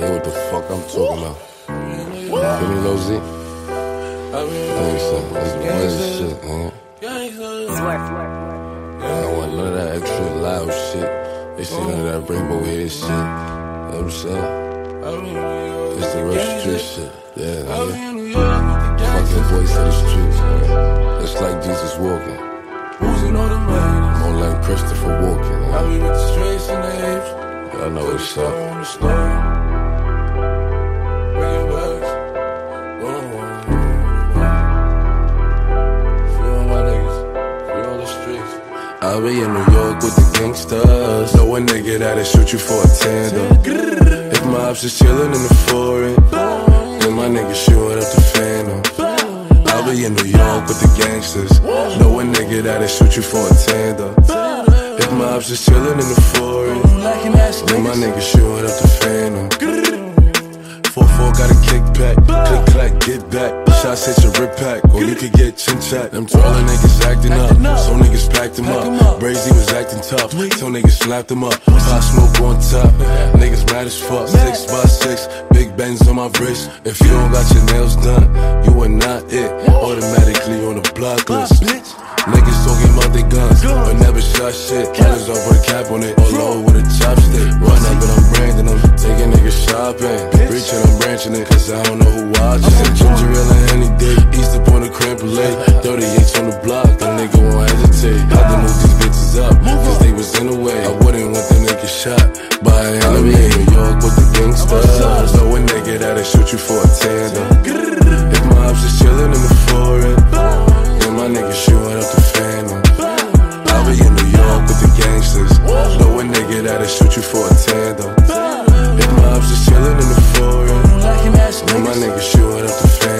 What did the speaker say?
Yeah, what the fuck I'm talking about? Feel me, Lil Z? Thanks, son. That's the shit, man. I don't want none of that extra loud shit. They see none of that rainbow head shit. You know what I'm saying? It's the real street shit. Yeah, nigga. Fucking voice of the streets, man. It's like Jesus walking. Oozing all the money. More like Christopher Walken. I be with the straights and the apes. Y'all know what's up. I'll be in New York with the gangsters. Know a nigga that'll shoot you for a tender. If my ops is chillin' in the foreign, then my nigga shoot up the phantom. I'll be in New York with the gangsters. Know a nigga that'll shoot you for a tender. If my ops is chillin' in the foreign, then my nigga shoot up the phantom. 4-4 got a kickback, click clack, get back. Shots hit your rip pack, or you could get chin chat. Them taller niggas acting Brazy was acting tough, some niggas slapped them up. Pop smoke on top, niggas mad as fuck. Six by six, big bends on my wrist. If you don't got your nails done, you are not it. Automatically on the block list. Niggas talking about their guns, but never shot shit. Killers off with a cap on it, all over with a chopstick. Run up and I'm branding them, taking niggas shopping. Preaching, I'm branching it, cause I don't know who watching. Ginger ale and any day, East up on the lake. 38s on the block, the nigga won't hesitate was in the way. I wouldn't want the nigga shot by an enemy. I'm in New York with the gangsters. Throw a nigga that'll shoot you for a tandem. If mobs is chillin' in the forest, then my nigga shootin' up the phantom. I'll be in New York with the gangsters. Throw a nigga that'll shoot you for a tandem. If mobs is chillin' in the forest, then my nigga shootin' up the phantom.